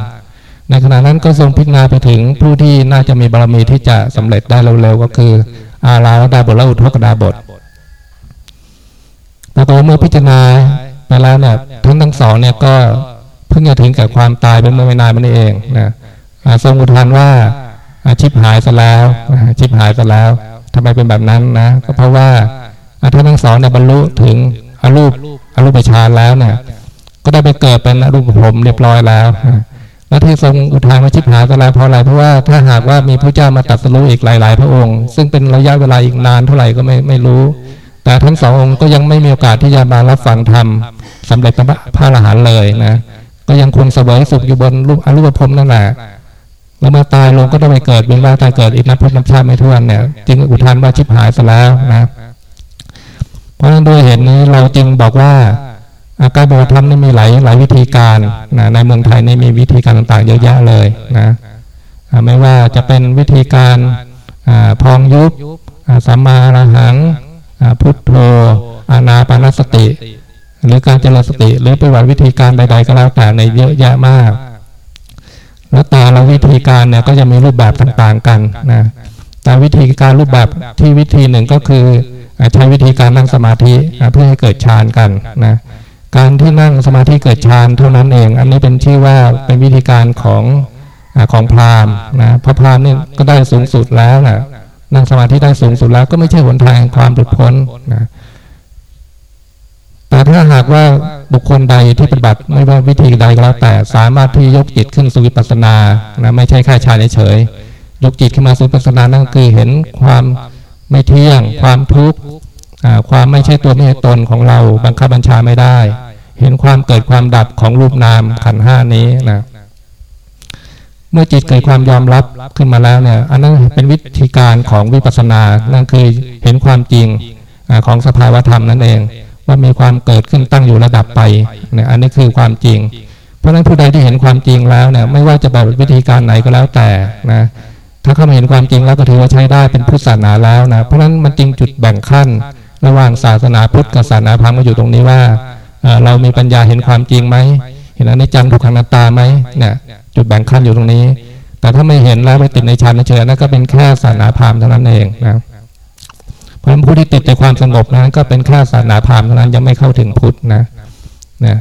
ในขณะนั้นก็ทรงพิจารณาไปถึงผู้ที่น่าจะมีบารมีที่จะสำเร็จได้เร็วๆก็คือ อาราลดาบทและอุทกดาบทปรากฏเมื่อพิจารณา แล้วเนี่ยทั้งทั้งสองเนี่ยก็เพิ่งจะถึงกับความตายเป็นเมื่อไม่นานมานี้เองนะทรงอุทานว่าอาชิพหายซะแล้วอชิพหายซะแล้วทำไมเป็นแบบนั้นนะก็เพราะว่าทั้งทั้งสองเนี่ยบรรลุถึงอรูปอรูปฌานแล้วเนี่ยก็ได้ไปเกิดเป็นอรูปภพเรียบร้อยแล้วแล้วที่ทรงอุทานว่าชิพหายซะแล้วเพราะอะไรเพราะว่าถ้าหากว่ามีพระเจ้ามาตัดสรู้อีกหลาย ๆ พระองค์ ซึ่งเป็นระยะเวลาอีกนานเท่าไหร่ก็ไม่ไม่รู้ แต่ทั้งสององค์ก็ยังไม่มีโอกาสที่จะมารับฟังธรรม สำเร็จเป็นพระอรหันต์เลยนะก็ยังคงเสวยสุขอยู่บนรูปอรูปภพนั่นแหละแล้วเมื่อตายลงก็ต้องไปเกิดเป็นว่าตายเกิดอีกนับพบนับชาติไม่ถ้วนเนี่ยจึงอุทานว่าชิบหายซะแล้วนะเพราะฉะนั้นด้วยเหตุนี้เราจึงบอกว่าอาการบวชธรรมนี่มีหลายหลายวิธีการนะในเมืองไทยนี่มีวิธีการต่างๆเยอะแยะเลยนะไม่ว่าจะเป็นวิธีการพองยุบสัมมาระหังพุทโธอานาปานสติ หรือการเจริญสติหรือปฏิบัติวิธีการใด ๆ ก็แล้วแต่ในเยอะแยะมาก แล้วแต่ละวิธีการเนี่ยก็จะมีรูปแบบต่างๆกันนะแต่วิธีการรูปแบบที่วิธีหนึ่งก็คือใช้วิธีการนั่งสมาธิเพื่อให้เกิดฌานกันนะการที่นั่งสมาธิเกิดฌานเท่านั้นเอง อันนี้เป็นชื่อว่าเป็นวิธีการของของพราหมณ์นะพระพราหมณ์นี่ก็ได้สูงสุดแล้วนะนั่งสมาธิได้สูงสุดแล้วก็ไม่ใช่หนทางความหลุดพ้นนะ แต่ถ้าหากว่าบุคคลใดที่ปฏิบัติไม่ว่าวิธีใดก็แล้วแต่สามารถที่ยกจิตขึ้นสู่วิปัสสนานะไม่ใช่แค่ชาเฉยยกจิตขึ้นมาสู่วิปัสสนานั่นคือเห็นความไม่เที่ยง ความทุกข์ความไม่ใช่ตัวไม่ใช่ตนของเราบังคับบัญชาไม่ได้ เห็นความเกิดความดับของรูปนามขันห้านี้นะเมื่อจิตเกิดความยอมรับขึ้นมาแล้วเนี่ยอันนั้นเป็นวิธีการของวิปัสสนานั่นคือเห็นความจริงของสภาวธรรมนั่นเอง ว่ามีความเกิดขึ้นตั้งอยู่ระดับไปเนี่ยอันนี้คือความจริง เพราะฉะนั้นผู้ใดที่เห็นความจริงแล้วเนี่ยไม่ว่าจะแบบวิธีการไหนก็แล้วแต่นะถ้าเขาเห็นความจริงแล้วก็ถือว่าใช้ได้เป็นพุทธศาสนาแล้วนะเพราะฉะนั้นมันจริงจุดแบ่งขั้น ระหว่างศาสนาพุทธกับศาสนาพราหมณ์ก็อยู่ตรงนี้ว่าเรามีปัญญาเห็นความจริงไหมเห็นอนิจจังทุกขังนัตตาไหมเนี่ยจุดแบ่งขั้นอยู่ตรงนี้ แต่ถ้าไม่เห็นแล้วไปติดในฌานเฉยนั่นก็เป็นแค่ศาสนาพราหมณ์เท่านั้นเองนะ เพราะผู้ที่ติดในความสงบนั้น ก็เป็นแค่ศาสนาพราหมณ์เท่านั้นยังไม่เข้าถึงพุทธนะนะ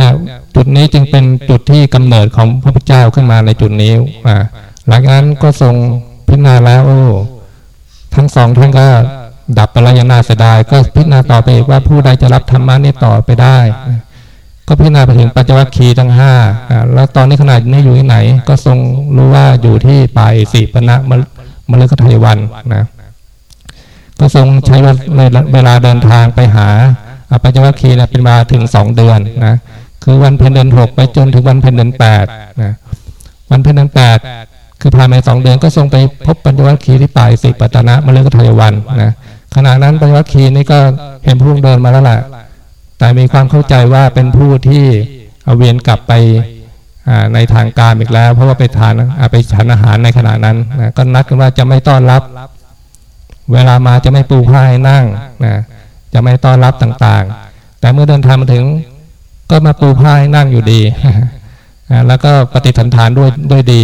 นะจุดนี้จึงเป็นจุดที่กำเนิดของพระพุทธเจ้าขึ้นมาในจุดนี้อ่าหลังจากนั้นก็ทรงพิจารณาแล้วโอ้ทั้งสองท่านก็ดับไปแล้วยังน่าเสียดาย ก็พิจารณาต่อไปว่าผู้ใดจะรับธรรมะนี้ต่อไปได้ ก็พิจารณาไปถึงปัจจวัคคีย์ทั้งห้าแล้วตอนนี้ขนาดนี้อยู่ที่ไหน ก็ทรงรู้ว่าอยู่ที่ปลายสีปณะ มฤคทายวันนะก็ทรงใช้เวลาเดินทางไปหาปัจจวัคคีย์เป็นมาถึงสองเดือนนะคือวันเพ็ญเดือนหกไปจนถึงวันเพ็ญเดือนแปดนะวันเพ็ญเดือนแปดคือผ่านไปสองเดือนก็ทรงไปพบปัญจวัคคีย์ที่ปลายสีปตนะมฤคทายวันนะขณะนั้นปัญจวัคคีย์นี่ก็เห็นพุ่งเดินมาแล้วแหละแต่มีความเข้าใจว่าเป็นผู้ที่เอาเวียนกลับไป ในทางการอีกแล้ว เพราะว่าไปทานไปฉันอาหารในขณะนั้นนะก็นัดกันว่าจะไม่ต้อนรับ เวลามาจะไม่ปูผ้าให้นั่งนะจะไม่ต้อนรับต่างๆ แต่เมื่อเดินทางมาถึงก็มาปูผ้าให้นั่งอยู่ดีแล้วก็ปฏิสันฐานด้วยด้วยดี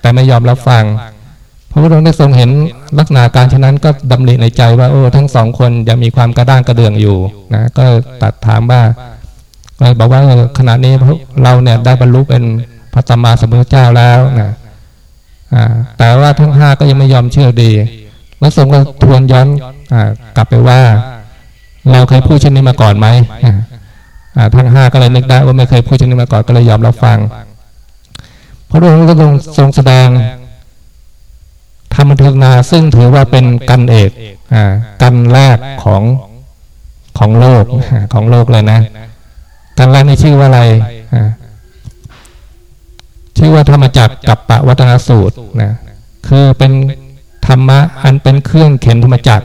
แต่ไม่ยอมรับฟังพระพุทธองค์ได้ทรงเห็นลักษณะการฉะนั้นก็ดำริในใจว่าโอ้ทั้งสองคนยังมีความกระด้างกระเดืองอยู่นะก็ตัดถามว่า บอกว่าขณะนี้เราเนี่ยได้บรรลุเป็นพระสัมมาสัมพุทธเจ้าแล้วนะแต่ว่าทั้งห้าก็ยังไม่ยอมเชื่อดี แล้วทรงก็ทวนย้อนอกลับไปว่า เราเคยพูดเช่นนี้มาก่อนไหมทั้งห้าก็เลยนึกได้ว่าไม่เคยพูดเช่นนี้มาก่อนก็เลยยอมรับฟังพระองค์ก็ทรงทรงแสดงธรรมทึกนาซึ่งถือว่าเป็นกันเอกอ่ากันแรกของของโลกของโลกเลยนะ กันแรกในชื่อว่าอะไรชื่อว่าธรรมจักรกับปะวัตนสูตรนะคือเป็นธรรมะอันเป็นเครื่องเข็นธรรมจักร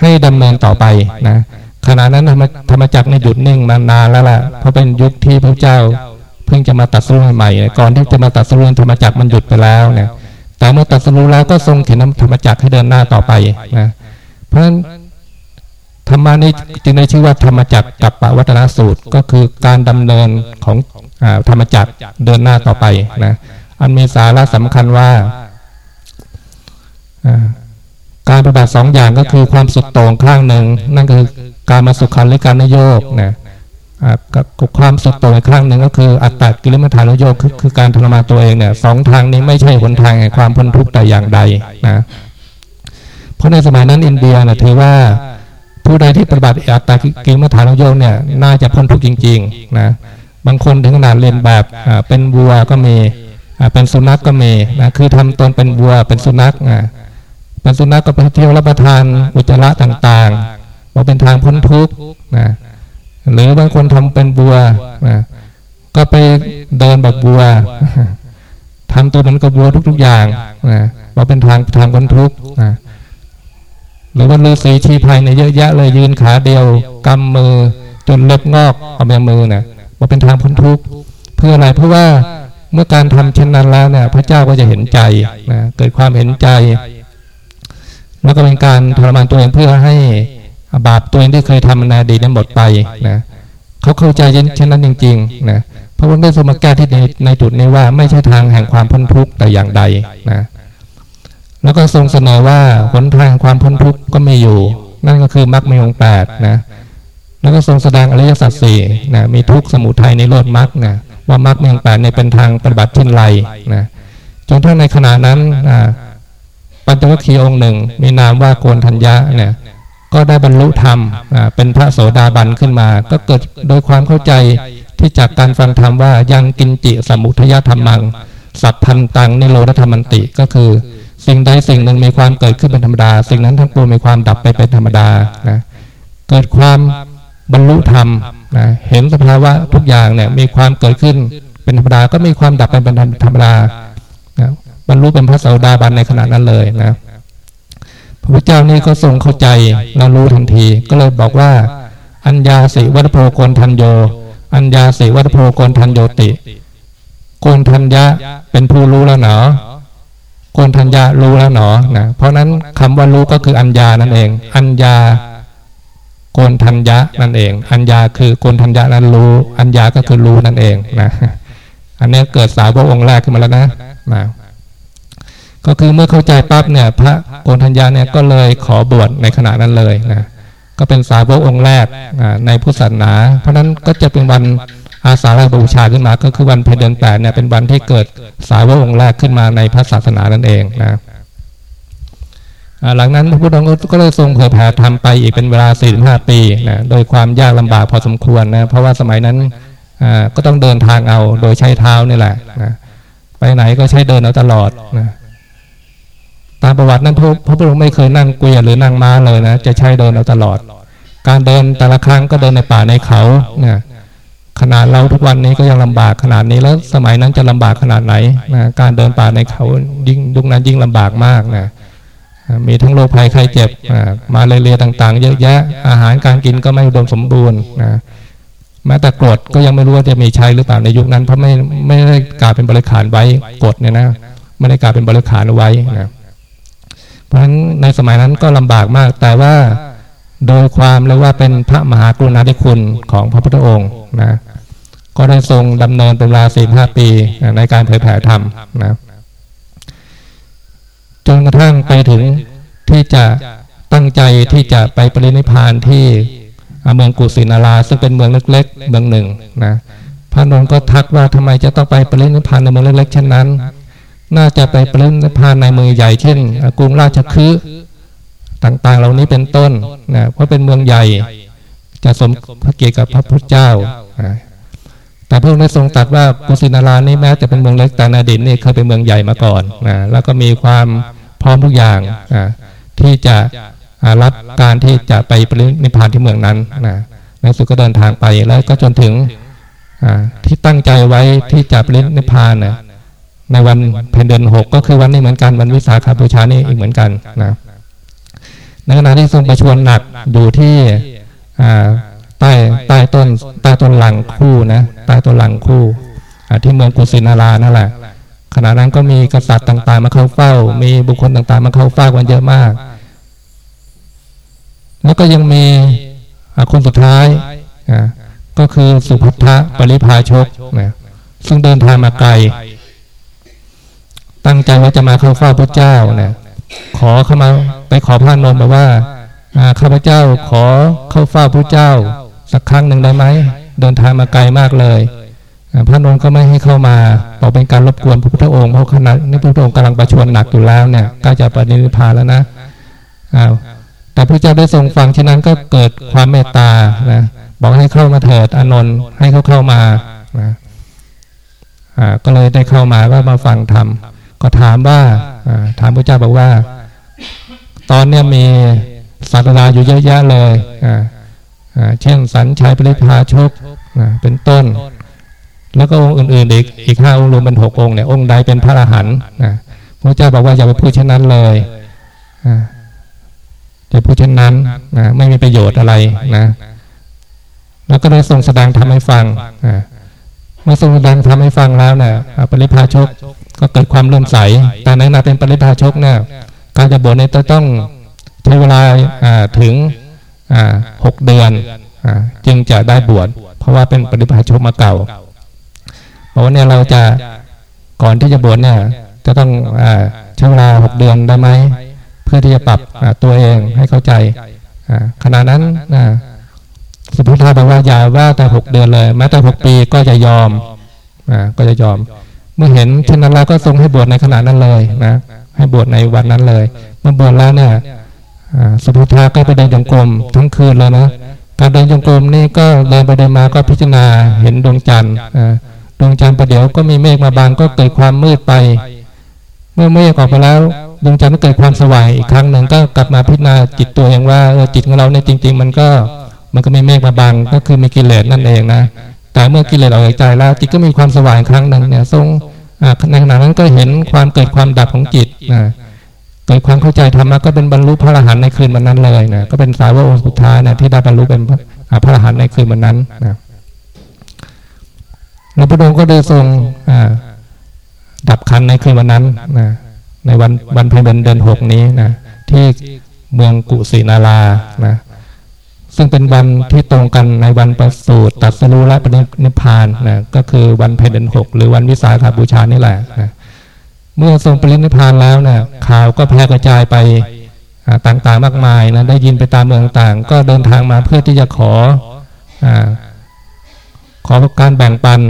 ให้ดำเนินต่อไปนะขณะนั้นธรรมธรรมจักรในหยุดนิ่งมานานแล้วล่ะเพราะเป็นยุคที่พระเจ้า เพิ่งจะมาตัดสู้ใหม่ก่อนที่จะมาตัดสู้ธรรมจักรมันหยุดไปแล้วเนี่ยแต่เมื่อตัดสรู้แล้วก็ทรงเข็นธรรมจักรให้เดินหน้าต่อไปนะเพราะฉะนั้น ธรรมานี้จึงได้ชื่อว่าธรรมจักรกับปวัตนสูตรก็คือการดำเนินของธรรมจักรเดินหน้าต่อไปนะอันมีสาระสำคัญว่า การปฏิบัติสองอย่างก็คือความสุดโต่งข้างหนึ่ง นั่นคือการมาสุขันหรือการนโยกนะกับความสุดโต่งอีกครั้งหนึ่งก็คืออัตตกิลมัฐานโยกคือการทรมานตัวเองเนี่ยสองทางนี้ไม่ใช่หนทางแห่งความพ้นทุกข์แต่อย่างใดนะเพราะในสมัยนั้นอินเดียนะถือว่า ผู้ใดที่ปฏิบัติอัตตกิลมัฐานโยกเนี่ยน่าจะพ้นทุกข์จริงๆนะบางคนถึงขนาดเรียนแบบเป็นวัวก็มีเป็นสุนัขกก็มีนะคือทำตนเป็นวัวเป็นสุนัขนะเป็นสุนัขก็ไปเที่ยวรับประทานอุจจาระต่างๆว่าเป็นทางพ้นทุกข์นะหรือบางคนทำเป็นบัวนะก็ไปเดินแบบบัวทำตัวนั้นกับบัวทุกๆอย่างนะว่าเป็นทางทางคนทุกข์นะ หรือว่าฤาษีชีภายในเยอะแยะเลยยืนขาเดียวกำมือจนเล็บงอกเอาแบมือนะว่าเป็นทางพ้นทุกข์เพื่ออะไรเพราะว่าเมื่อการทำเช่นนั้นแล้วเนี่ยพระเจ้าก็จะเห็นใจนะเกิดความเห็นใจ แล้วก็เป็นการทรมานตัวเองเพื่อให้บาปตัวเองที่เคยทำในอดีตนั้นหมดไปนะเขาเข้าใจเช่นนั้นจริงๆนะพระองค์ได้ทรงมาแก้ที่ในในจุดนี้ว่าไม่ใช่ทางแห่งความพ้นทุกข์แต่อย่างใดนะ แล้วก็ทรงเสนอว่าหนทางความพ้นทุกข์ก็ไม่อยู่ นั่นก็คือมรรคมีองค์แปดนะแล้วก็ทรงแสดงอริยสัจสี่นะมีทุกข์สมุทัยในโลดมรรคนะว่ามรรคมีองค์แปดในเป็นทางปฏิบัติเช่นไรนะจนทั้งในขณะนั้นปัญจวัคคีย์องค์หนึ่ง มีนามว่าโกนทัญญะเนี่ยก็ได้บรรลุธรรมเป็นพระโสดาบันขึ้นมา ก็เกิดโดยความเข้าใจที่จากการฟังธรรมว่ายังกินจิสมุทยธรรมัง สัพพันตังในโรธธรรมันติก็คือ สิ่งใดสิ่งหนึ่งมีความเกิดขึ้นเป็นธรรมดา สิ่งนั้นทั้งปวงมีความดับไปเป็นธรรมดานะเกิดความบรรลุธรรมนะเห็นสภาวะทุกอย่างเนี่ยมีความเกิดขึ้นเป็นธรรมดาก็มีความดับไปเป็นธรรมดานะบรรลุเป็นพระโสดาบันในขณะนั้นเลยนะพระพุทธเจ้านี่ก็ทรงเข้าใจแล้วรู้ทันที ก็เลยบอกว่า อัญญาสิวัตโพโกนทันโย อัญญาสิวัตโพโกนทันโยติโกนทัญญะเป็นผู้รู้แล้วเนาะ โกนทัญญารู้แล้วหนอนะเพราะนั้นคำว่ารู้ก็คืออัญญานั่นเอง อัญญาโกนทัญญะนั่นเอง อัญญาคือโกนทัญญะนั้นรู้ อัญญาก็คือรู้นั่นเองนะอันนี้เกิดสาวกองค์แรกขึ้นมาแล้วนะนะก็คือเมื่อเข้าใจปั๊บเนี่ยพระโกนทัญญาเนี่ยก็เลยขอบวชในขณะนั้นเลยนะก็เป็นสาวกองค์แรกในพุทธศาสนา เพราะนั้นก็จะเป็นวัน อาสาฬบูชาขึ้นมา ก็คือวันเพ็ญเดือนแปดเนี่ยเป็นวันที่เกิดสาวกองค์แรกขึ้นมาในพระศาสนานั่นเองนะหลังนั้นพระพุทธองค์ก็เลยทรงเผยแผ่ทำไปอีกเป็นเวลา45ปีนะโดยความยากลำบากพอสมควรนะเพราะว่าสมัยนั้นก็ต้องเดินทางเอาโดยใช้เท้านี่แหละนะไปไหนก็ใช้เดินเอาตลอดนะตามประวัตินั้นพระพระพุทธองค์ไม่เคยนั่งเกวียนหรือนั่งม้าเลยนะจะใช้เดินเอาตลอด การเดินแต่ละครั้งก็เดินในป่าในเขาเนี่ย ขนาดเราทุกวันนี้ก็ยังลำบากขนาดนี้แล้วสมัยนั้นจะลำบากขนาดไหนนะการเดินป่าในเขายิ่งยุคนั้นยิ่งลำบากมากนะมีทั้งโรคภัยไข้เจ็บมาเรียต่าง ๆ เยอะแยะ อาหารการกินก็ไม่อุดมสมบูรณ์นะแม้แต่กรดก็ยังไม่รู้ว่าจะมีใช้หรือเปล่าในยุคนั้น เพราะไม่ไม่ได้กลาวเป็นบริขารไว้กฎเนี่ยนะไม่ได้กลาวเป็นบริขารไว้นะเพราะฉะนั้นในสมัยนั้นก็ลำบากมากแต่ว่า โดยความเรียกว่าเป็นพระมหากรุณาธิคุณของพระพุทธองค์นะก็ได้ทรงดำเนินเป็นเวลาสี่ห้าปีในการเผยแผ่ธรรมนะจนกระทั่งไปถึงที่จะตั้งใจที่จะไปปรินิพานที่เมืองกุสินาราซึ่งเป็นเมืองเล็กๆเมืองหนึ่งนะพระนนท์ก็ทักว่าทำไมจะต้องไปปรินิพานในเมืองเล็กๆเช่นนั้น น่าจะไปปรินิพานในเมืองใหญ่เช่นกรุงราชคฤห์ ต่างๆ เหล่านี้เป็นต้นนะเพราะเป็นเมืองใหญ่ จะสมพระเกียรติกับพระพุทธเจ้า แต่พระองค์ได้ทรงตรัสว่ากุสินารานี่แม้จะเป็นเมืองเล็กแต่นาดินนี่เคยเป็นเมืองใหญ่มาก่อนนะแล้วก็มีความพร้อมทุกอย่างนะที่จะรับการที่จะไปปรินิพานที่เมืองนั้นนะในสุดก็เดินทางไปแล้วก็จนถึงที่ตั้งใจไว้ที่จะปรินิพานนะในวันเพ็ญเดือนหกก็คือวันนี้เหมือนกันวันวิสาขบูชานี่อีกเหมือนกันนะ ในขณะที่ทรงประชวรหนักอยู่ที่ใต้ใต้ต้นใต้ต้นหลังคู่นะใต้ต้นหลังคู่ที่เมืองกุสินารานั่นแหละขณะนั้นก็มีกษัตริย์ต่าง ๆ มาเข้าเฝ้า มีบุคคลต่าง ๆ มาเข้าเฝ้ากันเยอะมาก แล้วก็ยังมีคนสุดท้ายก็คือสุภัทะปริพาชกนะซึ่งเดินทางมาไกล ตั้งใจว่าจะมาเข้าเฝ้าพระเจ้านะ ขอเข้ามาไปขอพระนนท์บอกว่าข้าพเจ้าขอเข้าเฝ้าพระเจ้า สักครั้งหนึ่งได้ไหมเดินทางมาไกลมากเลย พระนนท์ก็ไม่ให้เข้ามาบอกเป็นการรบกวนพระพุทธองค์เพราะขณะนี้พระพุทธองค์กำลังประชวรหนักอยู่แล้วเนี่ยก็จะปฏินิพพานแล้วนะแต่พระเจ้าได้ทรงฟังฉะนั้นก็เกิดความเมตตานะบอกให้เข้ามาเถิดอนนท์ให้เขาเข้ามานะก็เลยได้เข้ามาก็มาฟังธรรม ก็ถามว่าถามพระเจ้าบอกว่า ตอนเนี้ยมีศาสดาอยู่เยอะแยะเลยเช่นสันชัยปริพาชกเป็นต้น แล้วก็องค์อื่นๆอีกอีกห้าองค์รวมเป็นหกองค์เนี่ยองค์ใดเป็นพระอรหันต์พระเจ้าบอกว่าอย่าไปพูดเช่นนั้นเลยจะพูดเช่นนั้นไม่มีประโยชน์อะไรนะ แล้วก็ได้ทรงแสดงทำให้ฟังเมื่อทรงแสดงทำให้ฟังแล้วเนี่ยปริพาชก ก็เกิดความเลื่อมใสแต่ในนาเป็นปริพาชกเนี่ยการจะบวชเนี่ยต้องใช้เวลาถึงหกเดือนจึงจะได้บวชเพราะว่าเป็นปฏิภาชกมาเก่าเพราะว่าเนี่ยเราจะก่อนที่จะบวชเนี่ยจะต้องใช้เวลาหกเดือนได้ไหมเพื่อที่จะปรับตัวเองให้เข้าใจขณะนั้นสุภาบอกว่าอย่าว่าแต่หกเดือนเลยแม้แต่หกปีก็จะยอมก็จะยอม เมื่อเห็นเช่นนั้นเราก็ทรงให้บวชในขณะนั้นเลยนะให้บวชในวันนั้นเลย เมื่อบวชแล้วเนี่ยสุภาก็ไปเดินจงกรมทั้งคืนแล้วนะการเดินจงกรมนี่ก็เดินไปเดินมาก็พิจารณาเห็นดวงจันทร์ดวงจันทร์ประเดี๋ยวก็มีเมฆมาบางก็เกิดความมืดไป เมื่อเมฆออกไปแล้วดวงจันทร์ก็เกิดความสว่างอีกครั้งหนึ่งก็กลับมาพิจารณาจิตตัวเองว่าจิตของเราเนี่ยจริง ๆ มันก็มันก็มีเมฆมาบางก็คือมีกิเลสนั่นเองนะ แต่เมื่อกิเลสออกจากใจแล้วจิตก็มีความสว่างครั้งหนึ่งเนี่ยทรงในขณะนั้นก็เห็นความเกิดความดับของจิตนะเกิดความเข้าใจธรรมะก็เป็นบรรลุพระอรหันต์ในคืนวันนั้นเลยนะก็เป็นสาวกองค์สุดท้ายนะที่ได้บรรลุเป็นพระอรหันต์ในคืนวันนั้นนะหลวงพ่อดงก็ได้ทรงดับขันในคืนวันนั้นนะในวันวันเพ็ญเดือนหกนี้นะที่เมืองกุสินารานะ ซึ่งเป็นวันที่ตรงกันในวันประสูติตัดสรุและปณิพานนะก็คือวันเพ็ญเดือนหกหรือวันวิสาขบูชานี่แหละนะเมื่อทรงปรินิพานแล้วนะข่าวก็แพร่กระจายไปต่างๆมากมายนะได้ยินไปตามเมืองต่าง ก็เดินทางมาเพื่อที่จะขออขอการแบ่งปัน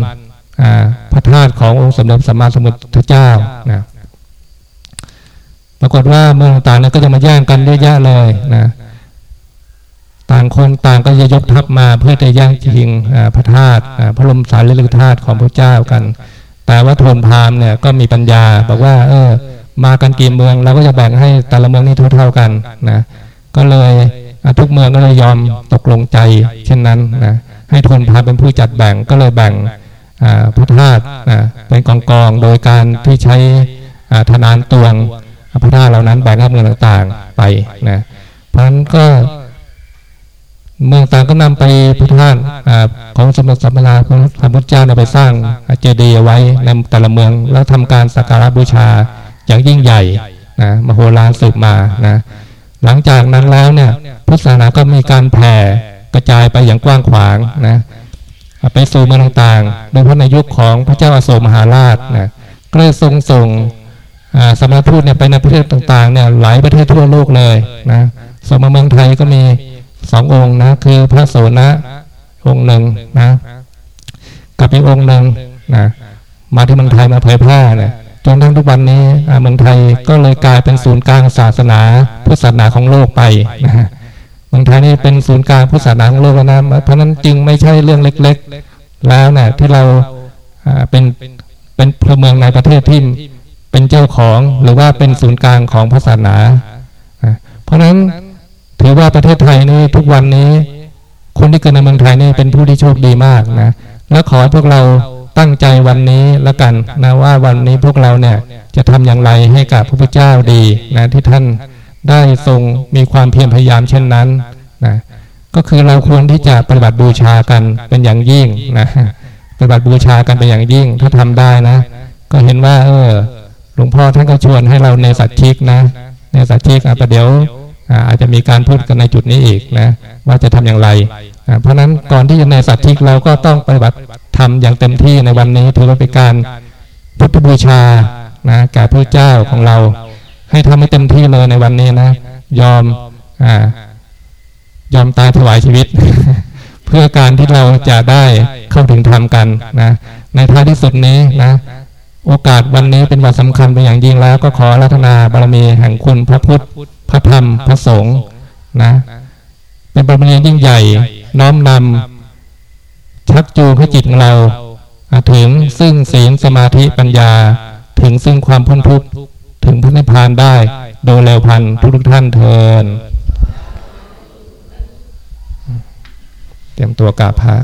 พระธาตุขององค์สมเด็จสัมมาสัมพุทธเจ้านะปรากฏว่าเมืองต่างก็จะมาแย่งกันเยอะแยะเลยนะ ต่างคนต่างก็จะยกทัพมาเพื่อจะแย่งชิงพระธาตุพระลมสารเลกธาตุของพระเจ้ากัน แต่ว่าทนพามเนี่ยก็มีปัญญาบอกว่า เออ มากันกี่เมืองเราก็จะแบ่งให้แต่ละเมืองนี่เท่าๆกันนะก็เลยทุกเมืองก็เลยยอมตกลงใจ เช่นนั้นนะให้ทนพามเป็นผู้จัดแบ่งก็เลยแบ่งพระธาตุเป็นกองกองโดยการที่ใช้ธนานตวงพระธาตุเหล่านั้นแบ่งให้เมืองต่างๆไปนะเพราะนั้นก็ เมืองต่างก็นำไปพระธาตุของสมเด็จสัมมาสัมพุทธเจ้าไปสร้างเจดีย์ไว้ในแต่ละเมืองแล้วทำการสักการะบูชาอย่างยิ่งใหญ่นะมโหฬารสืบมานะหลังจากนั้นแล้วเนี่ยพุทธศาสนาก็มีการแผ่กระจายไปอย่างกว้างขวางนะไปสู่เมืองต่างๆ โดยเฉพาะในยุคของพระเจ้าอโศกมหาราชนะก็เลยทรงส่งสมณทูตเนี่ยไปในประเทศต่างๆเนี่ยหลายประเทศทั่วโลกเลยนะสมมาเมืองไทยก็มี สององค์นะ คือพระโสนะองค์หนึ่งนะกับอีกองค์หนึ่งนะมาที่เมืองไทยมาเผยแพร่เนี่ยจนทั้งทุกวันนี้เมืองไทยก็เลยกลายเป็นศูนย์กลางศาสนาพุทธศาสนาของโลกไปนะเมืองไทยนี่เป็นศูนย์กลางพุทธศาสนาของโลกแล้วนะเพราะนั้นจึงไม่ใช่เรื่องเล็ก ๆ แล้วนะที่เราเป็นเป็นพลเมืองในประเทศที่เป็นเจ้าของหรือว่าเป็นศูนย์กลางของศาสนา เพราะฉะนั้น ถือว่าประเทศไทยนี่ทุกวันนี้ คนที่เกิดในเมืองไทยนี่เป็นผู้ที่โชคดีมากนะ แล้วขอให้พวกเราตั้งใจวันนี้แล้วกันนะว่าวันนี้พวกเราเนี่ยจะทำอย่างไรให้กับพระพุทธเจ้าดีนะที่ท่านได้ทรงมีความเพียรพยายามเช่นนั้นนะก็คือเราควรที่จะปฏิบัติบูชากันเป็นอย่างยิ่งนะปฏิบัติบูชากันเป็นอย่างยิ่ง ถ้าทำได้นะ ก็เห็นว่า เออหลวงพ่อท่านก็ชวนให้เราในสัตชิกนะ ในสัตชิกอะประเดี๋ยว อาจจะมีการพูดกันในจุดนี้อีกนะว่าจะทำอย่างไร เพราะนั้นก่อนที่จะในสัตทิกเราก็ต้องปฏิบัติทำอย่างเต็มที่ในวันนี้ถือว่าเป็นการพุทธบูชานะแก่พระเจ้าของเรา ให้ทำให้เต็มที่เลยในวันนี้นะ ยอมอยอมตายถวายชีวิต เพื่อการที่เราจะได้เข้าถึงธรรมกันนะในท้ายที่สุดนี้นะโอกาสวันนี้เป็นวันสำคัญเป็นอย่างยิ่งแล้วก็ขอรัตนาบารมีแห่งคุณพระพุทธ พระธรรมพระสงฆ์นะเป็นบารมียิ่งใหญ่ น้อมนำชักจูงให้จิตของเราถึงซึ่งศีลสมาธิปัญญา ถึงซึ่งความพ้นทุกข์ถึงพระนิพพานได้ โดยเร็วพันทุกทุกท่านเทินเตรียมตัวกราบพระ